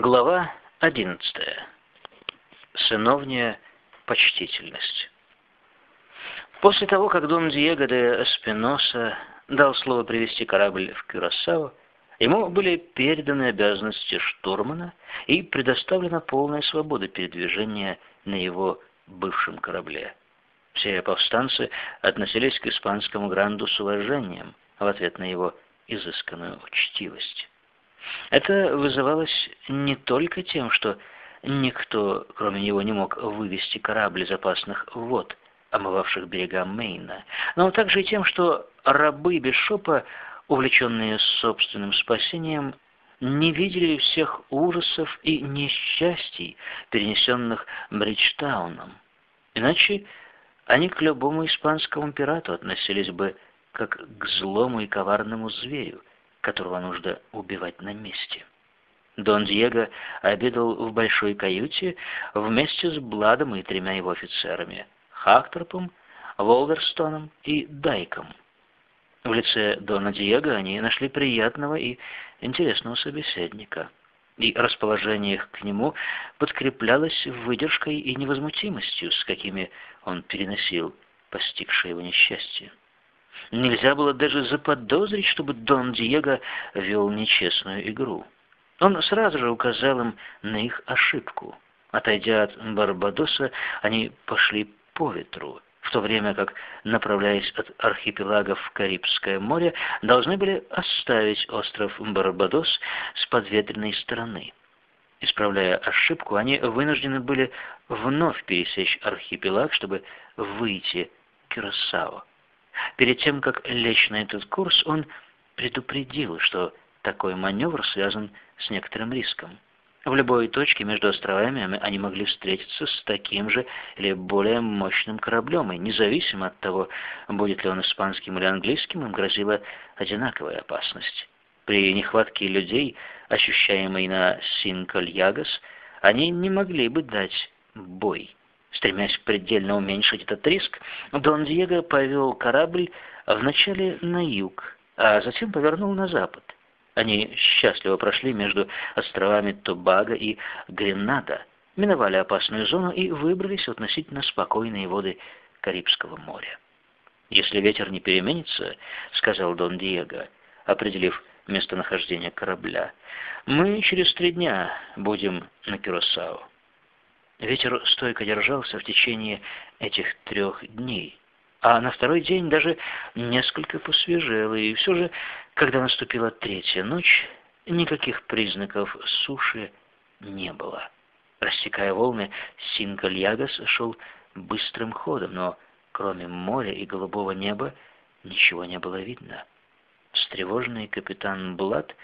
Глава 11. Сыновняя почтительность. После того, как Дон Диего де Эспиноса дал слово привести корабль в Кюрасао, ему были переданы обязанности штурмана и предоставлена полная свобода передвижения на его бывшем корабле. Все повстанцы относились к испанскому гранду с уважением в ответ на его изысканную учтивость. Это вызывалось не только тем, что никто, кроме него, не мог вывести корабль из опасных вод, омывавших берега Мейна, но также и тем, что рабы Бишопа, увлеченные собственным спасением, не видели всех ужасов и несчастий, перенесенных Бриджтауном. Иначе они к любому испанскому пирату относились бы как к злому и коварному зверю, которого нужно убивать на месте. Дон Диего обедал в большой каюте вместе с Бладом и тремя его офицерами – Хакторпом, Волверстоном и Дайком. В лице Дона Диего они нашли приятного и интересного собеседника, и расположение их к нему подкреплялось выдержкой и невозмутимостью, с какими он переносил постигшее его несчастье. Нельзя было даже заподозрить, чтобы Дон Диего вел нечестную игру. Он сразу же указал им на их ошибку. Отойдя от Барбадоса, они пошли по ветру, в то время как, направляясь от архипелагов в Карибское море, должны были оставить остров Барбадос с подветренной стороны. Исправляя ошибку, они вынуждены были вновь пересечь архипелаг, чтобы выйти к Кюрасао. Перед тем, как лечь на этот курс, он предупредил, что такой маневр связан с некоторым риском. В любой точке между островами они могли встретиться с таким же или более мощным кораблем, и независимо от того, будет ли он испанским или английским, им грозила одинаковая опасность. При нехватке людей, ощущаемой на Синкольягас, они не могли бы дать бой. Стремясь предельно уменьшить этот риск, Дон Диего повел корабль вначале на юг, а затем повернул на запад. Они счастливо прошли между островами Тобаго и Гренада, миновали опасную зону и выбрались в относительно спокойные воды Карибского моря. «Если ветер не переменится, — сказал Дон Диего, определив местонахождение корабля, — мы через три дня будем на Кюрасао». Ветер стойко держался в течение этих трех дней, а на второй день даже несколько посвежел, и все же, когда наступила третья ночь, никаких признаков суши не было. Рассекая волны, Синкальягас шел быстрым ходом, но кроме моря и голубого неба ничего не было видно. Встревоженный капитан Блад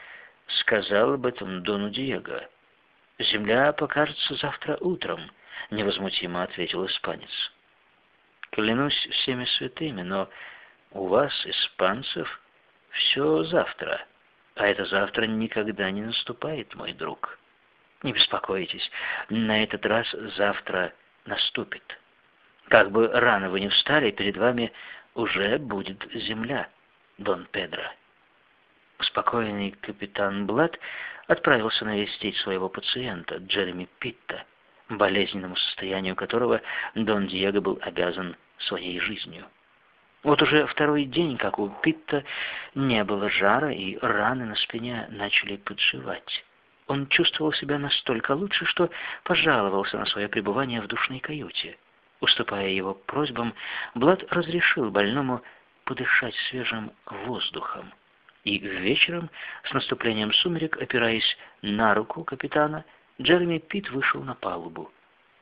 сказал об этом Дону Диего. «Земля покажется завтра утром», — невозмутимо ответил испанец. «Клянусь всеми святыми, но у вас, испанцев, все завтра, а это завтра никогда не наступает, мой друг. Не беспокойтесь, на этот раз завтра наступит. Как бы рано вы не встали, перед вами уже будет земля, Дон Педро». Успокоенный капитан Блад отправился навестить своего пациента, Джереми Питта, болезненному состоянию которого Дон Диего был обязан своей жизнью. Вот уже второй день, как у Питта, не было жара, и раны на спине начали подживать. Он чувствовал себя настолько лучше, что пожаловался на свое пребывание в душной каюте. Уступая его просьбам, Блад разрешил больному подышать свежим воздухом. И вечером, с наступлением сумерек, опираясь на руку капитана, Джереми Пит вышел на палубу.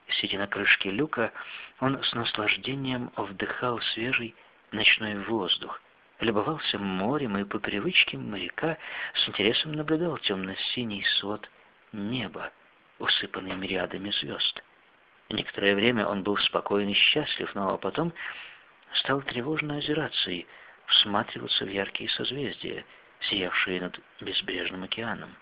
Сидя на крышке люка, он с наслаждением вдыхал свежий ночной воздух, любовался морем и по привычке моряка с интересом наблюдал темно-синий свод неба, усыпанный мириадами звезд. Некоторое время он был спокоен и счастлив, но потом стал тревожно озираться и всматриваться в яркие созвездия, сиявшие над безбрежным океаном.